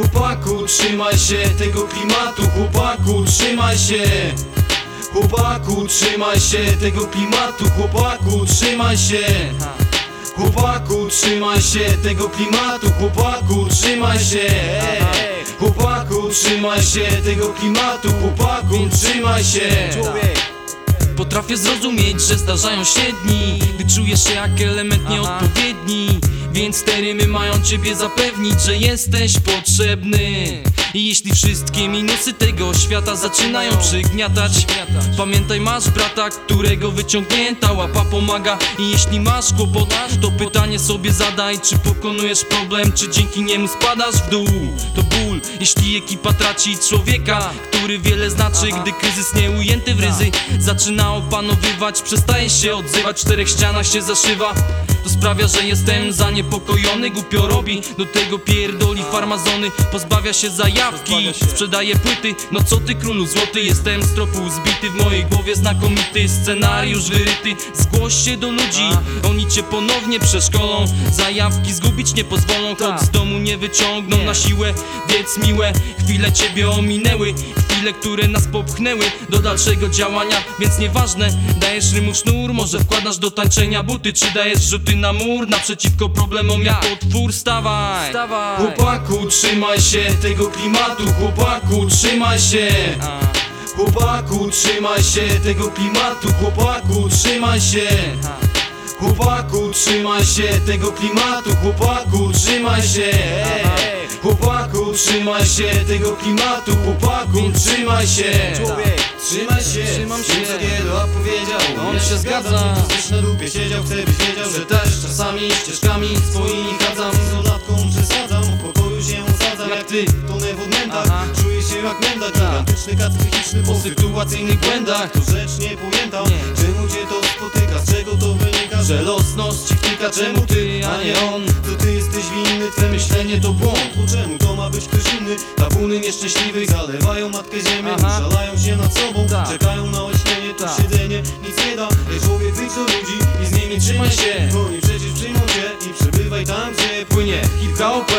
Chłopaku, trzymaj się tego klimatu. Chłopaku, trzymaj się. Chłopaku, trzymaj się tego klimatu. Chłopaku, trzymaj się. Chłopaku, trzymaj się tego klimatu. Chłopaku, trzymaj się. Chłopaku, trzymaj się tego klimatu. Chłopaku, trzymaj się. Potrafię zrozumieć, że zdarzają się dni Gdy czujesz się jak element nieodpowiedni Więc te rymy mają ciebie zapewnić, że jesteś potrzebny. I jeśli wszystkie minusy tego świata zaczynają przygniatać Pamiętaj masz brata, którego wyciągnięta łapa pomaga. I jeśli masz kłopot, to pytanie sobie zadaj Czy pokonujesz problem, czy dzięki niemu spadasz w dół. To ból, jeśli ekipa traci człowieka Który wiele znaczy, gdy kryzys nie ujęty w ryzy Zaczyna opanowywać, przestaje się odzywać W czterech ścianach się zaszywa To sprawia, że jestem zaniepokojony Głupio robi, do tego pierdoli farmazony Pozbawia się zajawki, sprzedaje płyty. No co ty królu złoty, jestem z tropu zbity W mojej głowie znakomity scenariusz wyryty. Zgłoś się do ludzi, oni cię ponownie przeszkolą Zajawki zgubić nie pozwolą, choć z domu nie wyciągną na siłę Więc miłe chwile ciebie ominęły Chwile, które nas popchnęły do dalszego działania. Więc nieważne, dajesz rymu sznur Może wkładasz do tańczenia buty Czy dajesz rzuty na mur. Naprzeciwko problemom jak potwór Stawaj, Chłopaku, trzymaj się tego klimatu. Chłopaku, trzymaj się. Chłopaku, trzymaj się tego klimatu. Chłopaku, trzymaj się. Chłopaku, trzymaj się tego klimatu. Chłopaku, trzymaj się Chłopaku, trzymaj się tego klimatu Chłopaku, trzymaj się. Trzymaj się, Trzymam się. Co Giedo powiedział. On się zgadza. Na dupie siedział, chcę byś wiedział Że też czasami ścieżkami swoimi się jak menda, gigantyczny kat psychiczny Po sytuacyjnych błędach. To rzecz niepojęta, Nie. czemu cię to spotyka Z czego to wynika, że losność ci wtyka Czemu ty, a nie on, to ty jesteś winny Twe myślenie to błąd, bo czemu to ma być ktoś inny? Tabuny nieszczęśliwych zalewają matkę ziemię Aha. Żalają się nad sobą, Tak. czekają na ośmienie To Tak. siedzenie nic nie da. Ej człowiek wyjdź do ludzi i z nimi trzymaj się. Oni przecież przyjmą cię i przebywaj tam gdzie płynie. Hip-hop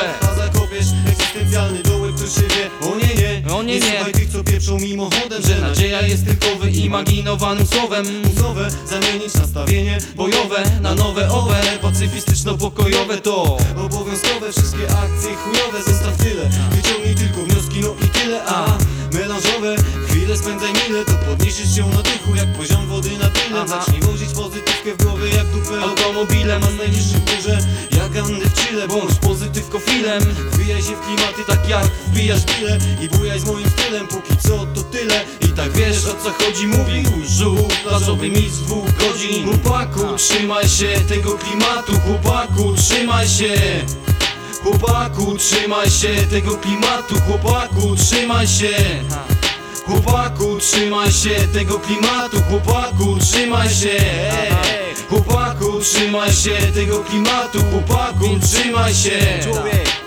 mimochodem Że nadzieja jest tylko wyimaginowanym słowem. Muzowe zamienić nastawienie bojowe Na nowe owe, pacyfistyczno-pokojowe to Obowiązkowe. Wszystkie akcje chujowe zostaw tyle. Wyciągnij tylko wnioski no i tyle. A melanżowe chwile spędzaj mile. To podniesiesz się na duchu jak poziom wody na tyle. Zacznij wozić pozytywkę w głowie jak dupę automobilem. A znajdziesz się w górze jak Andy w Chile. Bądź pozytywkofilem. Wbijaj się w klimaty tak jak wbijasz bile I bujaj z moim stylem. Póki co to tyle. I tak wiesz o co chodzi mówi kurzu. Plażowy mistrz dwóch godzin. Chłopaku trzymaj się tego klimatu. Chłopaku trzymaj się. Chłopaku trzymaj się tego klimatu. Chłopaku trzymaj się. Chłopaku, trzymaj się tego klimatu. Chłopaku, trzymaj się. Chłopaku, trzymaj się tego klimatu. Chłopaku, trzymaj się. Człowiek